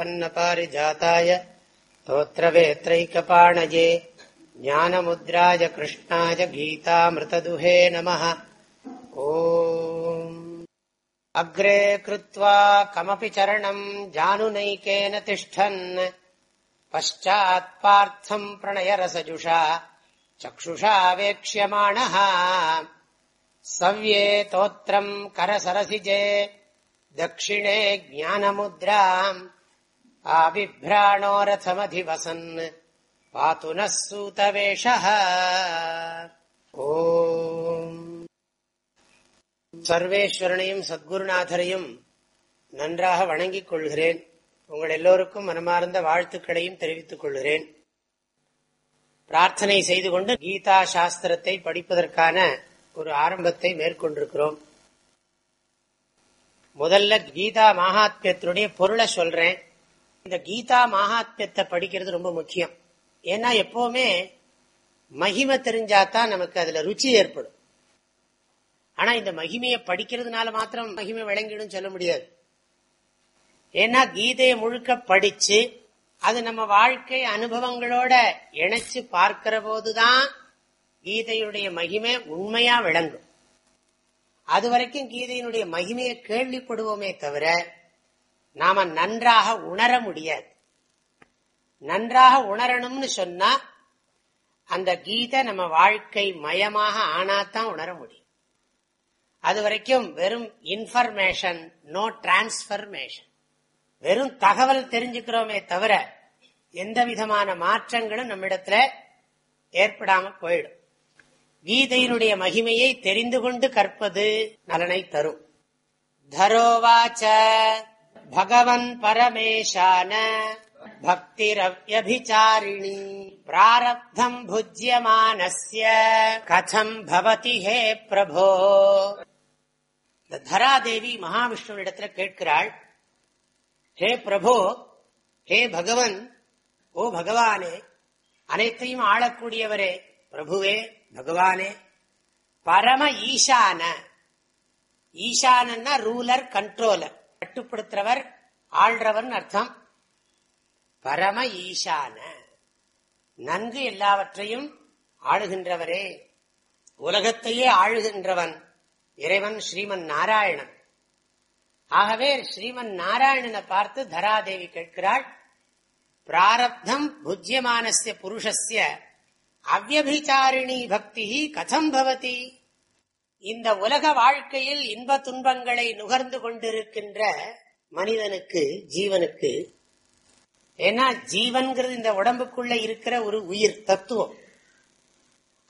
प्रपन्नपारिजाताय स्तोत्रवेत्रैकपाणये ज्ञानमुद्राय कृष्णाय गीतामृतदुहे नमः। ओ अग्रे कृत्वा कमपि चरणम् जानुनैकेन तिष्ठन्। पश्चात्पार्थम् प्रणयरसजुषा चक्षुषा वेक्ष्यमाणः। सव्येतोत्रम् करसरसिजे दक्षिणे ज्ञानमुद्राम् आबिभ्राणोरथमधिवसन् पातु नः सूतवेषः ओ சர்வேஸ்வரனையும் சத்குருநாதரையும் நன்றாக வணங்கிக் கொள்கிறேன் உங்கள் எல்லோருக்கும் மனமார்ந்த வாழ்த்துக்களையும் தெரிவித்துக் கொள்கிறேன் பிரார்த்தனை செய்து கொண்டு கீதா சாஸ்திரத்தை படிப்பதற்கான ஒரு ஆரம்பத்தை மேற்கொண்டிருக்கிறோம் முதல்ல கீதா மகாத்மியத்தினுடைய பொருளை சொல்றேன் இந்த கீதா மகாத்மியத்தை படிக்கிறது ரொம்ப முக்கியம். ஏன்னா எப்பவுமே மகிமை தெரிஞ்சாதான் நமக்கு அதுல ருச்சி ஏற்படும். ஆனா இந்த மகிமையை படிக்கிறதுனால மாத்திரம் மகிமை விளங்கிடும் சொல்ல முடியாது. ஏன்னா கீதையை முழுக்க படிச்சு அது நம்ம வாழ்க்கை அனுபவங்களோட இணைச்சு பார்க்கிற போதுதான் கீதையுடைய மகிமை உண்மையா விளங்கும். அது வரைக்கும் கீதையினுடைய மகிமையை கேள்விப்படுவோமே தவிர நாம நன்றாக உணர முடியாது. நன்றாக உணரணும்னு சொன்னா அந்த கீதை நம்ம வாழ்க்கை மயமாக ஆனாதான் உணர முடியும். அது வரைக்கும் வெறும் இன்ஃபர்மேஷன் நோ டிரான்ஸ்பர்மேஷன் வெறும் தகவல் தெரிஞ்சுக்கிறோமே தவிர எந்த விதமான மாற்றங்களும் நம்மிடத்துல ஏற்படாம போயிடும். கீதையினுடைய மகிமையை தெரிந்து கொண்டு கற்பது நலனை தரும். தரோவாச்ச பகவன் பரமேஷான பக்திரவியபிச்சாரிணி பிராரப்தம் புஜ்யமானஸ்ய கதம் பவதி ஹே பிரபோ இந்த தராதேவி மகாவிஷ்ணுவிடத்துல கேட்கிறாள் ஹே பிரபோ ஹே பகவன் ஓ பகவானே அனைத்தையும் ஆளக்கூடியவரே பிரபுவே பகவானே. பரம ஈசான. ஈசானன்னா ரூலர் கண்ட்ரோலர் கட்டுப்படுத்துறவர் ஆள்றவர் அர்த்தம். பரம ஈசான நன்கு எல்லாவற்றையும் ஆளுகின்றவரே. உலகத்தையே ஆளுகின்றவன் இறைவன் ஸ்ரீமன் நாராயணன். ஆகவே ஸ்ரீமன் நாராயணனை பார்த்து தராதேவி கேட்கிறாள் பிராரப்தம் புஜ்யமானசிய புருஷஸ்ய அவ்வபிச்சாரிணி பக்தி கதம் பவதி? இந்த உலக வாழ்க்கையில் இன்ப துன்பங்களை நுகர்ந்து கொண்டிருக்கின்ற மனிதனுக்கு ஜீவனுக்கு ஏன்னா ஜீவன்கிறது இந்த உடம்புக்குள்ள இருக்கிற ஒரு உயிர் தத்துவம்.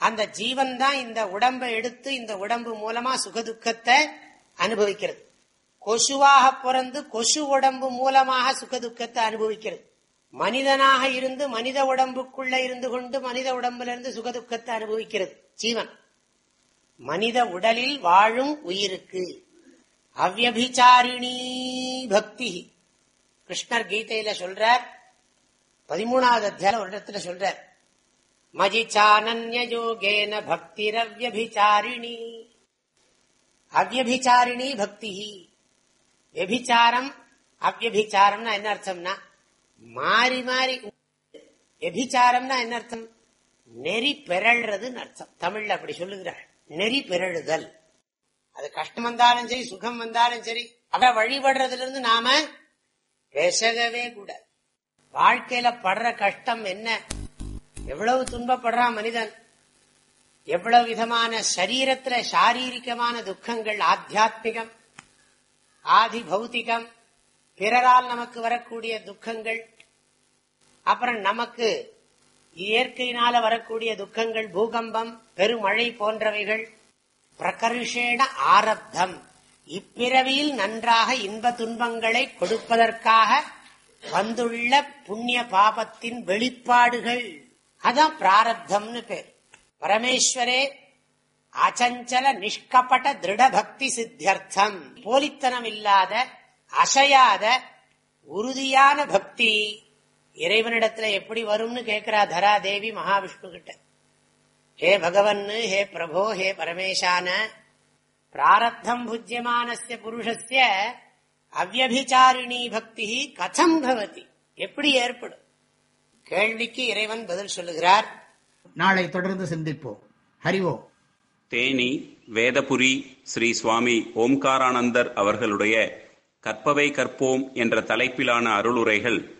அந்த ஜீவன் தான் இந்த உடம்பை எடுத்து இந்த உடம்பு மூலமா சுகதுக்கத்தை அனுபவிக்கிறது. கொசுவாக பிறந்து கொசு உடம்பு மூலமாக சுகதுக்கத்தை அனுபவிக்கிறது. மனிதனாக இருந்து மனித உடம்புக்குள்ள இருந்து கொண்டு மனித உடம்புல இருந்து சுகதுக்கத்தை அனுபவிக்கிறது ஜீவன். மனித உடலில் வாழும் உயிருக்கு. அவ்வபிச்சாரிணி பக்தி. கிருஷ்ணர் கீதையில சொல்றார் பதிமூணாவது அத்தியாயம் ஒரு இடத்துல சொல்றார் மஜிச்சானன்யோகேன பக்திரவ்யபிச்சாரிணி அவ்வபிச்சாரிணி பக்தி. வெபிச்சாரம் அவ்வபிச்சாரம்னா என்ன அர்த்தம்னா மாறி மாறி எபிச்சாரம்னா என்ன அர்த்தம்? நெறி பெறல்றதுன்னு அர்த்தம். தமிழ்ல அப்படி சொல்லுகிறாள் நெறி பிறழுதல். அது கஷ்டம் வந்தாலும் சரி சுகம் வந்தாலும் சரி அவ வழிபடுறதுல இருந்து நாம பேசவே கூட வாழ்க்கையில படுற கஷ்டம் என்ன? எவ்வளவு துன்பப்படுறான் மனிதன்? எவ்வளவு விதமான சரீரத்துல சாரீரிகமான துக்கங்கள் ஆத்தியாத்மிகம் ஆதி பௌத்திகம் பிறரால் நமக்கு வரக்கூடிய துக்கங்கள் அப்புறம் நமக்கு இயற்கையினால வரக்கூடிய துக்கங்கள் பூகம்பம் பெருமழை போன்றவைகள் பிரகர்ஷேட ஆரப்தம். இப்பிறவியில் நன்றாக இன்ப துன்பங்களை கொடுப்பதற்காக வந்துள்ள புண்ணிய பாபத்தின் வெளிப்பாடுகள். அதான் பிராரப்தம்னு பேர். பரமேஸ்வரே அச்சஞ்சல நிஷ்கப்பட்ட திருட பக்தி சித்தியர்த்தம். போலித்தனம் இல்லாத அசையாத உறுதியான பக்தி. இறைவனிடத்துல எப்படி வரும்னு கேட்கிறா தரா தேவி மகாவிஷ்ணு கிட்ட ஹே பகவன் ஹே பிரபோ ஹே பரமேசான பிராரப்தம் புஜ்யமானஸ்ய புருஷஸ்ய அவ்வபிச்சாரிணி பக்தி கதம் பவதி. எப்படி ஏற்படும்? கேள்விக்கு இறைவன் பதில் சொல்லுகிறார். நாளை தொடர்ந்து சிந்திப்போம். ஹரிவோம் தேனி வேதபுரி ஸ்ரீ சுவாமி ஓம்காரானந்தர் அவர்களுடைய கற்பவை கற்போம் என்ற தலைப்பிலான அருளுரைகள்